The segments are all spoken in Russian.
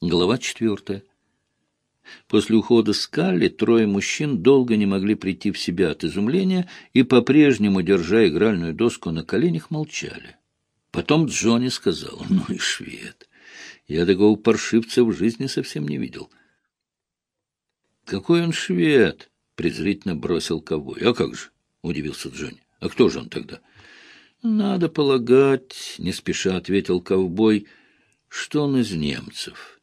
Глава четвертая. После ухода Скалли трое мужчин долго не могли прийти в себя от изумления и, по-прежнему, держа игральную доску на коленях, молчали. Потом Джонни сказал, ну и швед, я такого паршивца в жизни совсем не видел. Какой он швед? презрительно бросил ковбой. А как же? удивился Джонни. А кто же он тогда? Надо полагать, не спеша ответил ковбой, что он из немцев.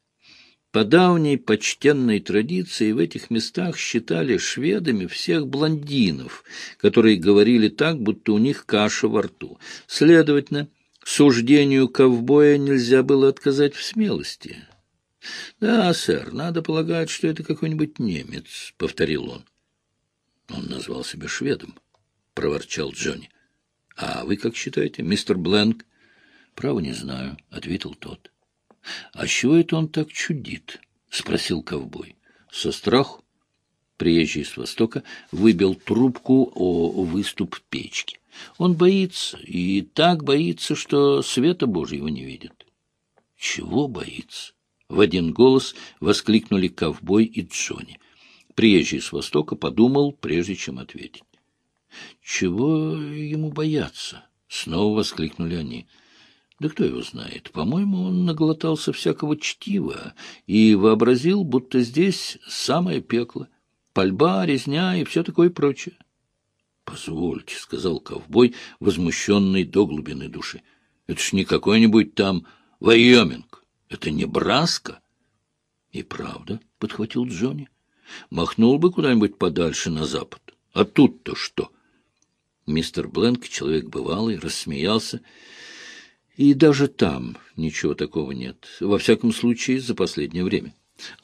По давней почтенной традиции в этих местах считали шведами всех блондинов, которые говорили так, будто у них каша во рту. Следовательно, суждению ковбоя нельзя было отказать в смелости. — Да, сэр, надо полагать, что это какой-нибудь немец, — повторил он. — Он назвал себя шведом, — проворчал Джонни. — А вы как считаете, мистер Бленк? — Право не знаю, — ответил тот. —— А чего это он так чудит? — спросил ковбой. — Со страху. Приезжий с востока выбил трубку о выступ печки. Он боится, и так боится, что света Божьего не видит. — Чего боится? — в один голос воскликнули ковбой и Джонни. Приезжий с востока подумал, прежде чем ответить. — Чего ему бояться? — снова воскликнули они. — да кто его знает? По-моему, он наглотался всякого чтива и вообразил, будто здесь самое пекло. Пальба, резня и все такое прочее. — Позвольте, — сказал ковбой, возмущенный до глубины души. — Это ж не какой-нибудь там Вайоминг. Это не Браска. — И правда, — подхватил Джонни. — Махнул бы куда-нибудь подальше на запад. А тут-то что? Мистер Бленк, человек бывалый, рассмеялся. И даже там ничего такого нет, во всяком случае, за последнее время.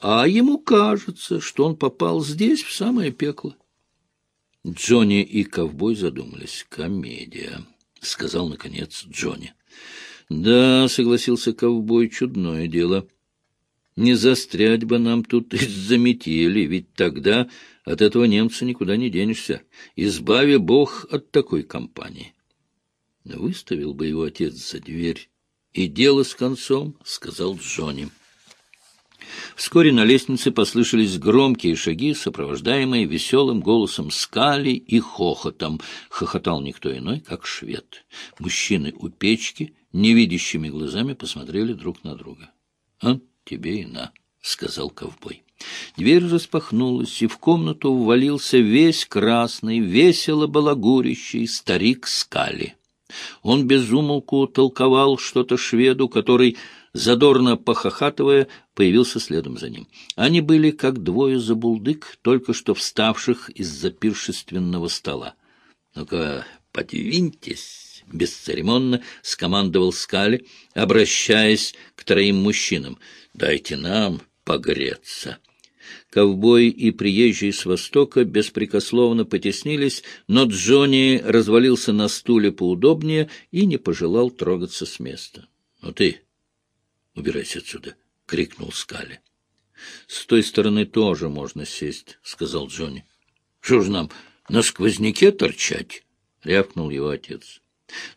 А ему кажется, что он попал здесь, в самое пекло. Джонни и ковбой задумались. «Комедия», — сказал, наконец, Джонни. «Да», — согласился ковбой, — «чудное дело. Не застрять бы нам тут из-за метели, ведь тогда от этого немца никуда не денешься. Избави Бог от такой компании». Выставил бы его отец за дверь. И дело с концом, — сказал Джонни. Вскоре на лестнице послышались громкие шаги, сопровождаемые веселым голосом скали и хохотом. Хохотал никто иной, как швед. Мужчины у печки невидящими глазами посмотрели друг на друга. — А тебе и на, — сказал ковбой. Дверь распахнулась, и в комнату ввалился весь красный, весело балагурящий старик Скали. Он безумолку толковал что-то шведу, который, задорно похохатывая, появился следом за ним. Они были как двое забулдык, только что вставших из-за пиршественного стола. — Ну-ка, подвиньтесь! — бесцеремонно скомандовал Скали, обращаясь к троим мужчинам. — Дайте нам погреться. — Ковбой и приезжий с востока беспрекословно потеснились, но Джонни развалился на стуле поудобнее и не пожелал трогаться с места. — Ну ты, убирайся отсюда! — крикнул Скали. — С той стороны тоже можно сесть, — сказал Джонни. — Что ж нам, на сквозняке торчать? — рявкнул его отец.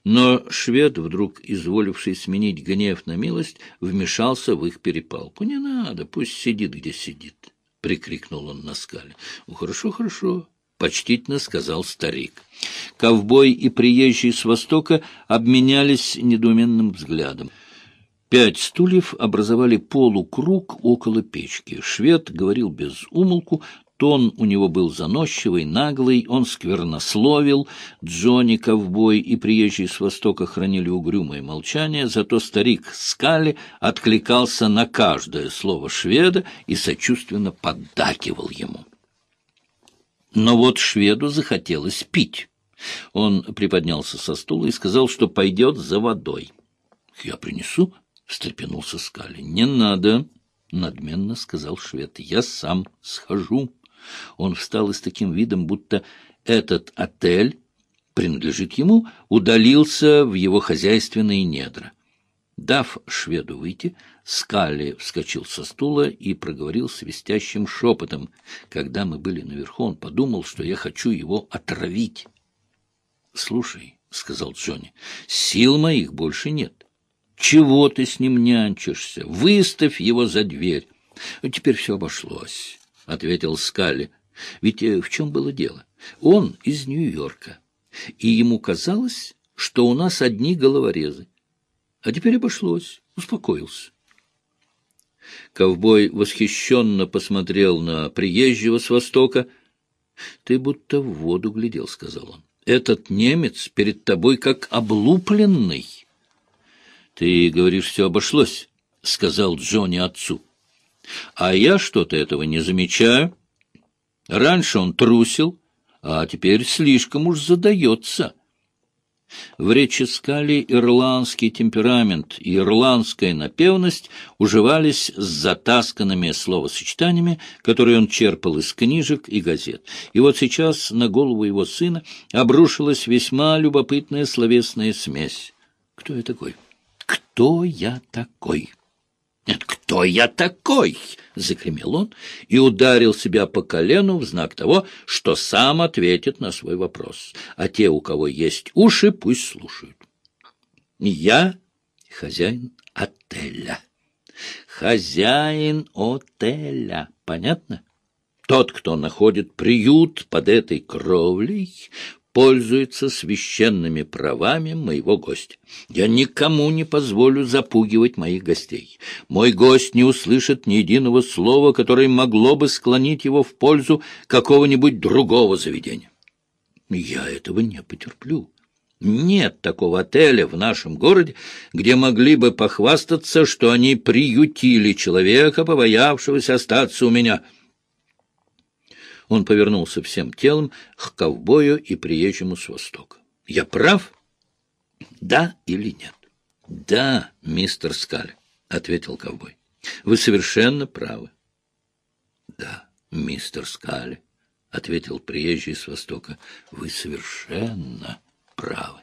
Но швед, вдруг изволивший сменить гнев на милость, вмешался в их перепалку. — Не надо, пусть сидит, где сидит прикрикнул он на скале. — Хорошо, хорошо, — почтительно сказал старик. Ковбой и приезжий с востока обменялись недоуменным взглядом. Пять стульев образовали полукруг около печки. Швед говорил без умолку, Тон у него был заносчивый, наглый, он сквернословил. Джонни, ковбой и приезжий с востока хранили угрюмое молчание, зато старик Скали откликался на каждое слово шведа и сочувственно поддакивал ему. Но вот шведу захотелось пить. Он приподнялся со стула и сказал, что пойдет за водой. — Я принесу? — встрепенулся Скали. — Не надо, — надменно сказал швед. — Я сам схожу. Он встал и с таким видом, будто этот отель принадлежит ему, удалился в его хозяйственные недра. Дав шведу выйти, Скалли вскочил со стула и проговорил свистящим шепотом. Когда мы были наверху, он подумал, что я хочу его отравить. — Слушай, — сказал Джонни, — сил моих больше нет. Чего ты с ним нянчишься? Выставь его за дверь. Теперь все обошлось, — ответил Скалли. Ведь э, в чем было дело? Он из Нью-Йорка, и ему казалось, что у нас одни головорезы. А теперь обошлось, успокоился. Ковбой восхищенно посмотрел на приезжего с востока. — Ты будто в воду глядел, — сказал он. — Этот немец перед тобой как облупленный. — Ты говоришь, все обошлось, — сказал Джонни отцу. — А я что-то этого не замечаю. Раньше он трусил, а теперь слишком уж задается. — в речи Скали ирландский темперамент и ирландская напевность уживались с затасканными словосочетаниями, которые он черпал из книжек и газет. И вот сейчас на голову его сына обрушилась весьма любопытная словесная смесь. Кто я такой? Кто я такой? Нет, кто я такой? — закремел он и ударил себя по колену в знак того, что сам ответит на свой вопрос. А те, у кого есть уши, пусть слушают. Я хозяин отеля. Хозяин отеля. Понятно? Тот, кто находит приют под этой кровлей, пользуется священными правами моего гостя. Я никому не позволю запугивать моих гостей. Мой гость не услышит ни единого слова, которое могло бы склонить его в пользу какого-нибудь другого заведения. Я этого не потерплю. Нет такого отеля в нашем городе, где могли бы похвастаться, что они приютили человека, побоявшегося остаться у меня — он повернулся всем телом к ковбою и приезжему с востока. — Я прав? Да или нет? — Да, мистер Скаль, — ответил ковбой. — Вы совершенно правы. — Да, мистер Скаль, — ответил приезжий с востока. — Вы совершенно правы.